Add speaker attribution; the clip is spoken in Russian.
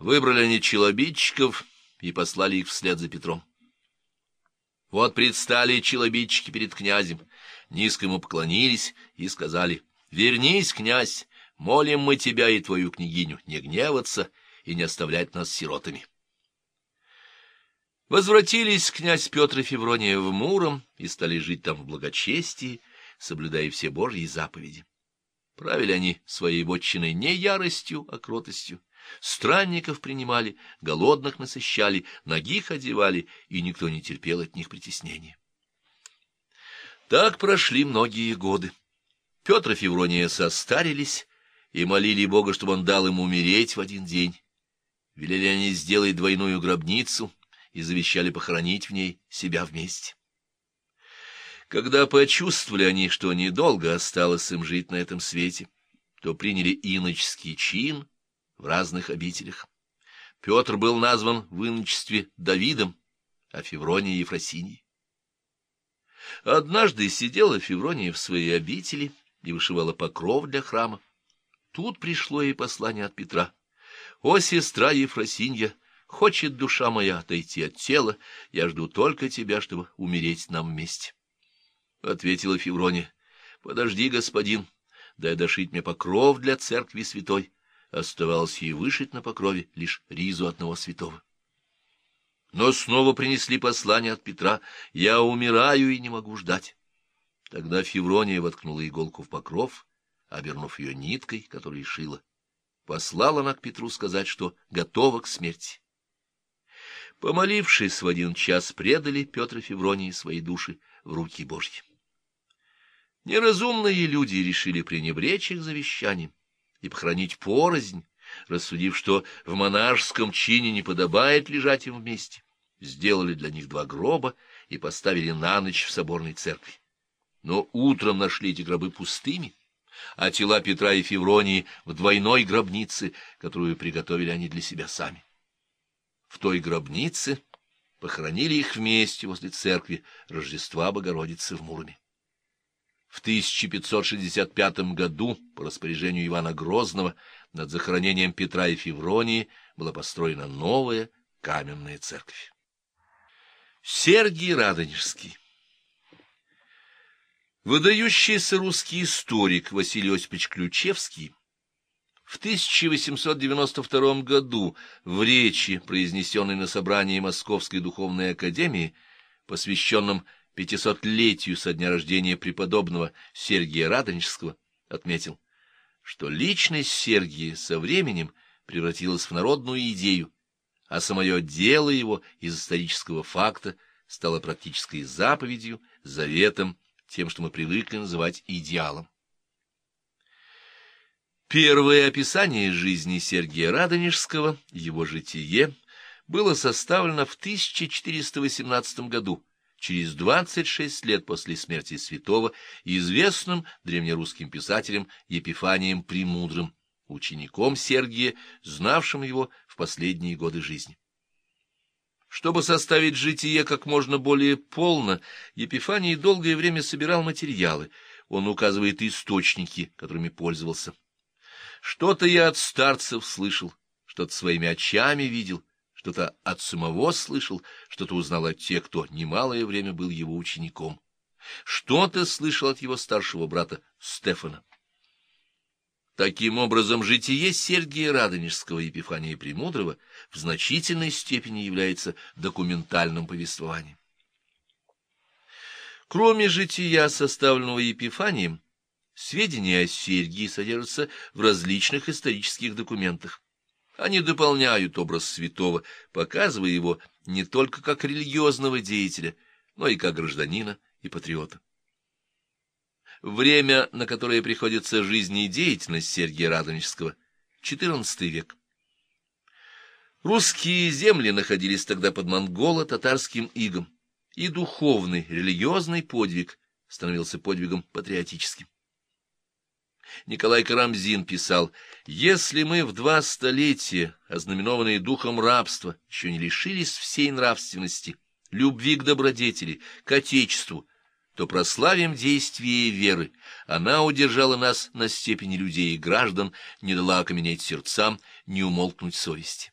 Speaker 1: Выбрали они челобитчиков и послали их вслед за Петром. Вот предстали челобитчики перед князем, низко ему поклонились и сказали, «Вернись, князь, молим мы тебя и твою княгиню не гневаться и не оставлять нас сиротами». Возвратились князь Петр и Феврония в Муром и стали жить там в благочестии, соблюдая все Божьи заповеди. Правили они своей вотчиной не яростью, а кротостью. Странников принимали, голодных насыщали, ногих одевали, и никто не терпел от них притеснения. Так прошли многие годы. Петр и Феврония состарились и молили Бога, чтобы он дал им умереть в один день. Велели они сделать двойную гробницу и завещали похоронить в ней себя вместе. Когда почувствовали они, что недолго осталось им жить на этом свете, то приняли иноческий чин в разных обителях. Петр был назван в иночестве Давидом, а Феврония — Ефросиньей. Однажды сидела Феврония в своей обители и вышивала покров для храма. Тут пришло ей послание от Петра. «О, сестра Ефросинья, хочет душа моя отойти от тела, я жду только тебя, чтобы умереть нам вместе». — ответила Феврония. — Подожди, господин, дай дошить мне покров для церкви святой. Оставалось ей вышить на покрове лишь ризу одного святого. Но снова принесли послание от Петра. Я умираю и не могу ждать. Тогда Феврония воткнула иголку в покров, обернув ее ниткой, которую шила. Послала она к Петру сказать, что готова к смерти. Помолившись в один час, предали Петр и Февронии свои души в руки Божьи. Неразумные люди решили пренебречь их завещанием и похоронить порознь, рассудив, что в монашеском чине не подобает лежать им вместе. Сделали для них два гроба и поставили на ночь в соборной церкви. Но утром нашли эти гробы пустыми, а тела Петра и Февронии в двойной гробнице, которую приготовили они для себя сами. В той гробнице похоронили их вместе возле церкви Рождества Богородицы в Муроме. В 1565 году по распоряжению Ивана Грозного над захоронением Петра и Февронии была построена новая каменная церковь. Сергий Радонежский Выдающийся русский историк Василий Осипович Ключевский в 1892 году в речи, произнесенной на собрании Московской духовной академии, посвященном пятисотлетию со дня рождения преподобного Сергия Радонежского, отметил, что личность Сергия со временем превратилась в народную идею, а самое дело его из исторического факта стало практической заповедью, заветом, тем, что мы привыкли называть идеалом. Первое описание жизни Сергия Радонежского, его житие, было составлено в 1418 году, через 26 лет после смерти святого, известным древнерусским писателем Епифанием Премудрым, учеником Сергия, знавшим его в последние годы жизни. Чтобы составить житие как можно более полно, Епифаний долгое время собирал материалы. Он указывает источники, которыми пользовался. Что-то я от старцев слышал, что-то своими очами видел, что-то от самого слышал, что-то узнал от тех, кто немалое время был его учеником. Что-то слышал от его старшего брата Стефана. Таким образом, житие Сергия Радонежского Епифания Премудрого в значительной степени является документальным повествованием. Кроме жития, составленного Епифанием, сведения о Сергии содержатся в различных исторических документах. Они дополняют образ святого, показывая его не только как религиозного деятеля, но и как гражданина и патриота. Время, на которое приходится жизнь и деятельность Сергия Радонежского, XIV век. Русские земли находились тогда под монголо-татарским игом, и духовный, религиозный подвиг становился подвигом патриотическим. Николай Карамзин писал, «Если мы в два столетия, ознаменованные духом рабства, еще не лишились всей нравственности, любви к добродетели, к Отечеству, то прославим действие веры. Она удержала нас на степени людей и граждан, не дала окаменеть сердцам, не умолкнуть совести».